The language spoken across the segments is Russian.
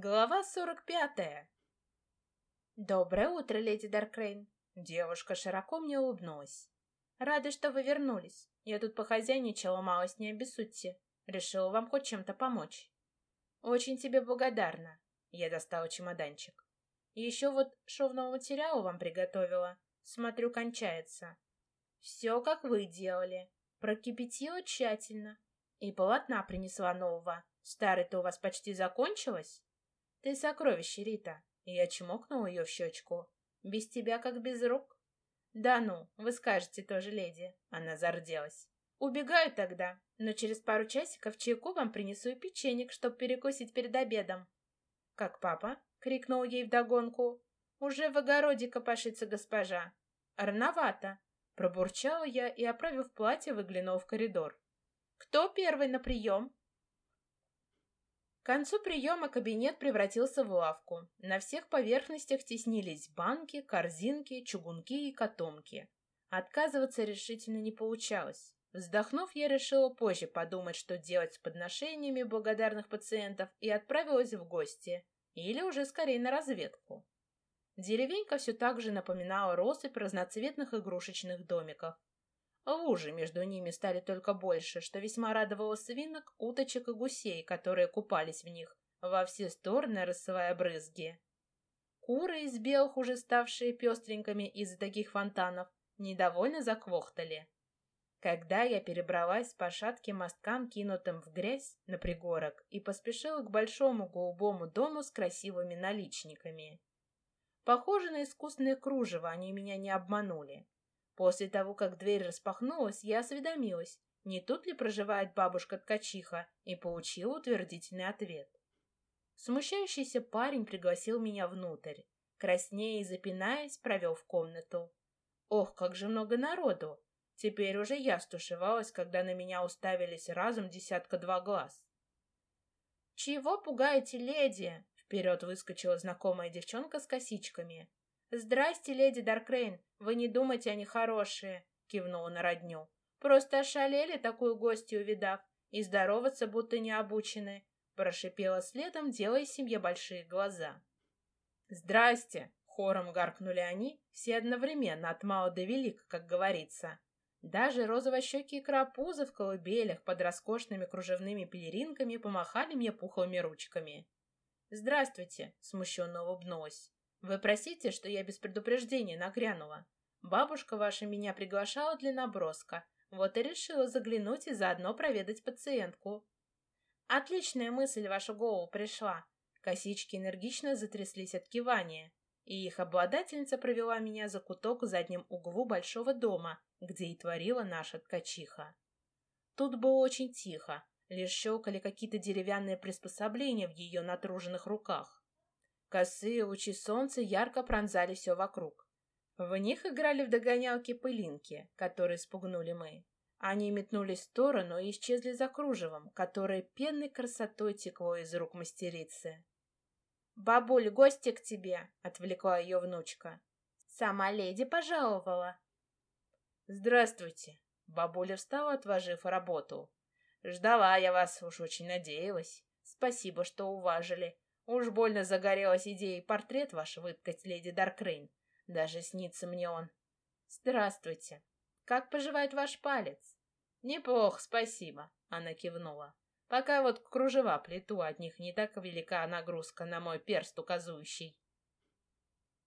Глава сорок пятая. Доброе утро, леди Даркрейн. Девушка широко мне улыбнулась. Рада, что вы вернулись. Я тут похозяйничала, малость не обессудьте. Решила вам хоть чем-то помочь. Очень тебе благодарна. Я достала чемоданчик. Еще вот шовного материала вам приготовила. Смотрю, кончается. Все, как вы делали. Прокипятила тщательно. И полотна принесла нового. Старый-то у вас почти закончилось? «Ты сокровище, Рита!» Я чмокнул ее в щечку. «Без тебя как без рук?» «Да ну, вы скажете тоже, леди!» Она зарделась. «Убегаю тогда, но через пару часиков чайку вам принесу и печенек, чтоб перекусить перед обедом». «Как папа?» — крикнул ей вдогонку. «Уже в огороде копошится госпожа». «Рановато!» — пробурчала я и, оправив платье, выглянул в коридор. «Кто первый на прием?» К концу приема кабинет превратился в лавку. На всех поверхностях теснились банки, корзинки, чугунки и котомки. Отказываться решительно не получалось. Вздохнув, я решила позже подумать, что делать с подношениями благодарных пациентов, и отправилась в гости. Или уже скорее на разведку. Деревенька все так же напоминала россыпь разноцветных игрушечных домиков. Лужи между ними стали только больше, что весьма радовало свинок, уточек и гусей, которые купались в них, во все стороны рассылая брызги. Куры из белых, уже ставшие пестренькими из-за таких фонтанов, недовольно заквохтали. Когда я перебралась по шатким мосткам, кинутым в грязь, на пригорок, и поспешила к большому голубому дому с красивыми наличниками. Похоже на искусственное кружево, они меня не обманули. После того, как дверь распахнулась, я осведомилась, не тут ли проживает бабушка-ткачиха, и получила утвердительный ответ. Смущающийся парень пригласил меня внутрь. Краснея и запинаясь, провел в комнату. Ох, как же много народу! Теперь уже я стушевалась, когда на меня уставились разом десятка-два глаз. «Чего пугаете, леди?» Вперед выскочила знакомая девчонка с косичками. «Здрасте, леди Даркрейн, вы не думайте, они хорошие», — кивнула на родню. «Просто ошалели такую гостью увидав, и здороваться будто не обучены», — прошипела следом, делая семье большие глаза. «Здрасте!» — хором гаркнули они, все одновременно, от мала до велик, как говорится. Даже розовощекие крапузы в колыбелях под роскошными кружевными пелеринками помахали мне пухлыми ручками. «Здравствуйте!» — смущенно улыбнулась. Вы просите, что я без предупреждения нагрянула. Бабушка ваша меня приглашала для наброска, вот и решила заглянуть и заодно проведать пациентку. Отличная мысль в вашу голову пришла. Косички энергично затряслись от кивания, и их обладательница провела меня за куток в заднем углу большого дома, где и творила наша ткачиха. Тут было очень тихо, лишь щелкали какие-то деревянные приспособления в ее натруженных руках. Косые лучи солнца ярко пронзали все вокруг. В них играли в догонялки пылинки, которые спугнули мы. Они метнулись в сторону и исчезли за кружевом, которое пенной красотой текло из рук мастерицы. «Бабуль, гости к тебе!» — отвлекла ее внучка. «Сама леди пожаловала». «Здравствуйте!» — бабуля встала, отложив работу. «Ждала я вас, уж очень надеялась. Спасибо, что уважили. Уж больно загорелась идеей портрет ваш выткать, леди Даркрейн. Даже снится мне он. Здравствуйте. Как поживает ваш палец? Неплохо, спасибо, она кивнула. Пока вот кружева плету, от них не так велика нагрузка на мой перст указующий.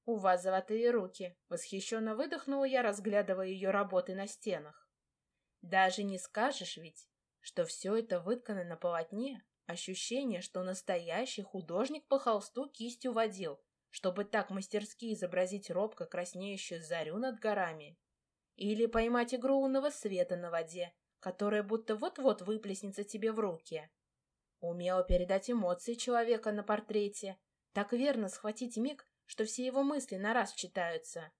«У вас золотые руки!» — восхищенно выдохнула я, разглядывая ее работы на стенах. «Даже не скажешь ведь, что все это выткано на полотне, Ощущение, что настоящий художник по холсту кистью водил, чтобы так мастерски изобразить робко краснеющую зарю над горами. Или поймать игру лунного света на воде, которая будто вот-вот выплеснется тебе в руки. Умело передать эмоции человека на портрете, так верно схватить миг, что все его мысли на раз читаются.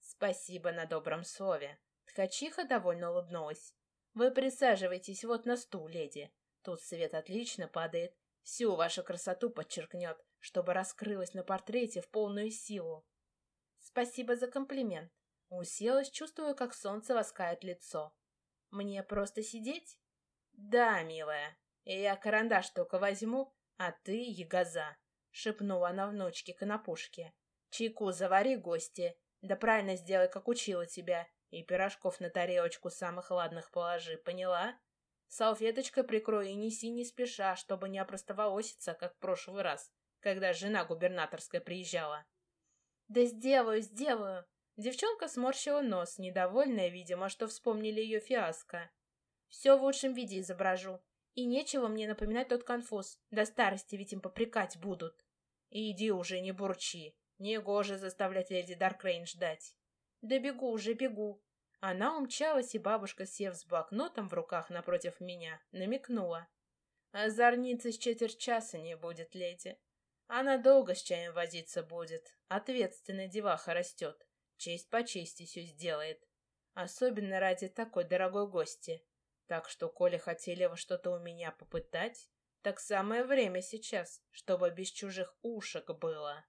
Спасибо на добром слове. Ткачиха довольно улыбнулась. Вы присаживайтесь вот на стул, леди. Тут свет отлично падает, всю вашу красоту подчеркнет, чтобы раскрылась на портрете в полную силу. Спасибо за комплимент. Уселась, чувствуя, как солнце ласкает лицо. Мне просто сидеть? Да, милая. Я карандаш только возьму, а ты ягоза. — шепнула она внучке конопушке. «Чайку завари, гости, да правильно сделай, как учила тебя, и пирожков на тарелочку самых ладных положи, поняла? Салфеточкой прикрой и неси не спеша, чтобы не опростоволоситься, как в прошлый раз, когда жена губернаторская приезжала». «Да сделаю, сделаю!» Девчонка сморщила нос, недовольная, видимо, что вспомнили ее фиаско. «Все в лучшем виде изображу. И нечего мне напоминать тот конфуз. До старости ведь им попрекать будут». «Иди уже, не бурчи. Негоже заставлять леди Даркрейн ждать». «Да бегу уже, бегу». Она умчалась, и бабушка, сев с блокнотом в руках напротив меня, намекнула. «Озорницы с четверть часа не будет, леди. Она долго с чаем возиться будет. Ответственная деваха растет. Честь по чести все сделает. Особенно ради такой дорогой гости. Так что, коли хотели вы что-то у меня попытать, так самое время сейчас, чтобы без чужих ушек было.